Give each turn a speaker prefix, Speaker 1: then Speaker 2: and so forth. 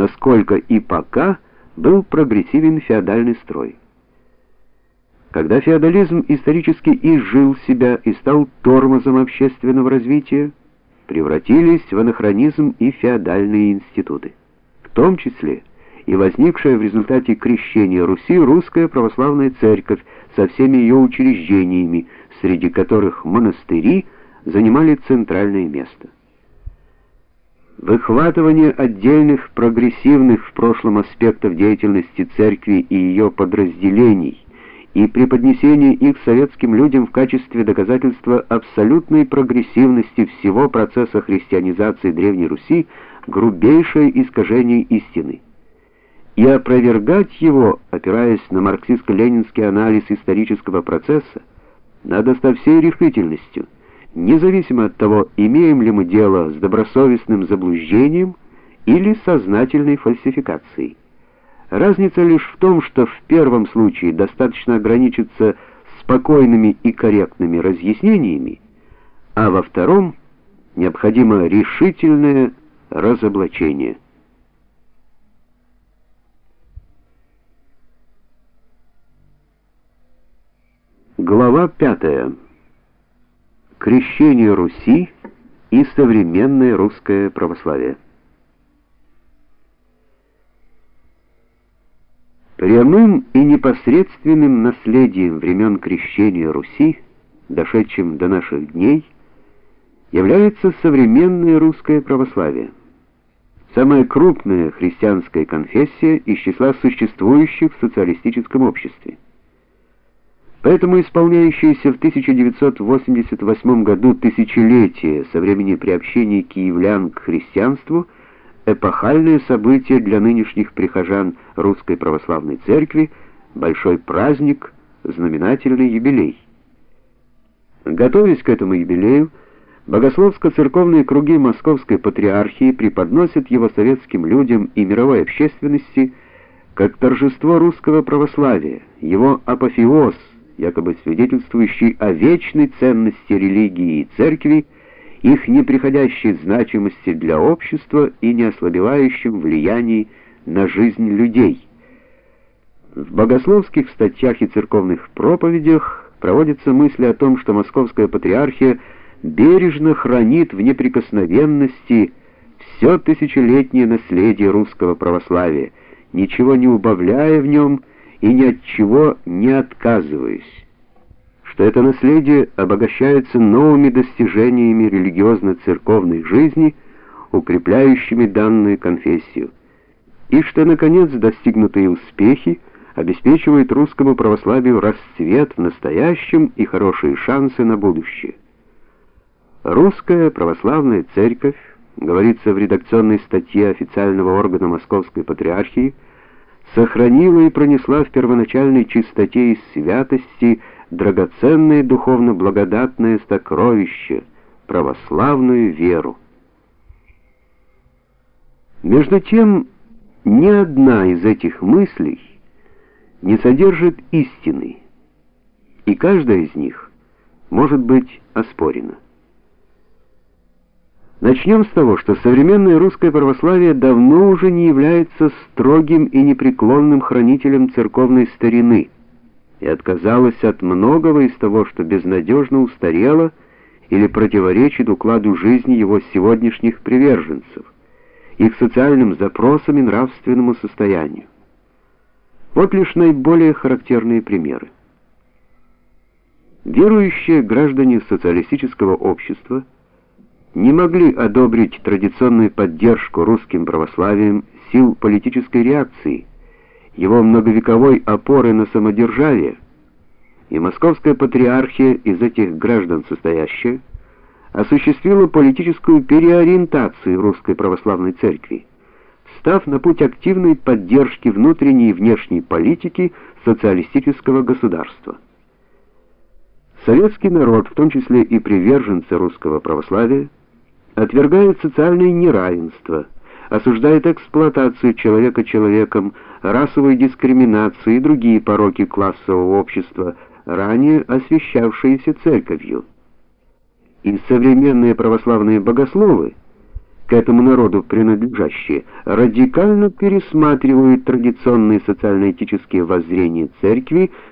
Speaker 1: насколько и пока был прогрессивен феодальный строй. Когда феодализм исторически изжил себя и стал тормозом общественного развития, превратились в анахронизм и феодальные институты, в том числе и возникшая в результате крещения Руси русская православная церковь со всеми ее учреждениями, среди которых монастыри занимали центральное место. Выхватывание отдельных прогрессивных в прошлом аспектов деятельности церкви и ее подразделений и преподнесение их советским людям в качестве доказательства абсолютной прогрессивности всего процесса христианизации Древней Руси грубейшее искажение истины. И опровергать его, опираясь на марксистско-ленинский анализ исторического процесса, надо со всей решительностью – независимо от того, имеем ли мы дело с добросовестным заблуждением или сознательной фальсификацией. Разница лишь в том, что в первом случае достаточно ограничиться спокойными и корректными разъяснениями, а во втором необходимо решительное разоблачение. Глава пятая крещение Руси и современное русское православие. Прямым и непосредственным наследием времен крещения Руси, дошедшим до наших дней, является современное русское православие. Самая крупная христианская конфессия из числа существующих в социалистическом обществе. Поэтому исполняющееся в 1988 году тысячелетие со времени приобщения киевлян к христианству эпохальное событие для нынешних прихожан Русской православной церкви, большой праздник, знаменательный юбилей. Готовясь к этому юбилею, богословско-церковные круги Московской патриархии преподносят его советским людям и мировой общественности как торжество русского православия, его апофеоз – якобы свидетельствующий о вечной ценности религии и церкви, их неприходящей значимости для общества и не ослабевающем влиянии на жизнь людей. В богословских статьях и церковных проповедях проводятся мысли о том, что Московская патриархия бережно хранит в неприкосновенности все тысячелетнее наследие русского православия, ничего не убавляя в нем и ни от чего не отказываясь, что это наследие обогащается новыми достижениями религиозно-церковной жизни, укрепляющими данную конфессию, и что, наконец, достигнутые успехи обеспечивают русскому православию расцвет в настоящем и хорошие шансы на будущее. Русская православная церковь, говорится в редакционной статье официального органа Московской Патриархии, сохранила и пронесла в первоначальной чистоте и святости драгоценное духовно-благодатное сокровище, православную веру. Между тем, ни одна из этих мыслей не содержит истины, и каждая из них может быть оспорена. Начнем с того, что современное русское православие давно уже не является строгим и непреклонным хранителем церковной старины и отказалось от многого из того, что безнадежно устарело или противоречит укладу жизни его сегодняшних приверженцев, их социальным запросам и нравственному состоянию. Вот лишь наиболее характерные примеры. Верующие граждане социалистического общества – не могли одобрить традиционную поддержку русским православием сил политической реакции, его многовековой опоры на самодержавие, и московская патриархия из этих граждан состоящая осуществила политическую переориентацию русской православной церкви, став на путь активной поддержки внутренней и внешней политики социалистического государства. Советский народ, в том числе и приверженцы русского православия, отвергает социальное неравенство, осуждает эксплуатацию человека человеком, расовую дискриминацию и другие пороки классового общества, ранее освящавшиеся церковью. И современные православные богословы к этому народу принадлежащие, радикально пересматривают традиционные социально-этические воззрения церкви,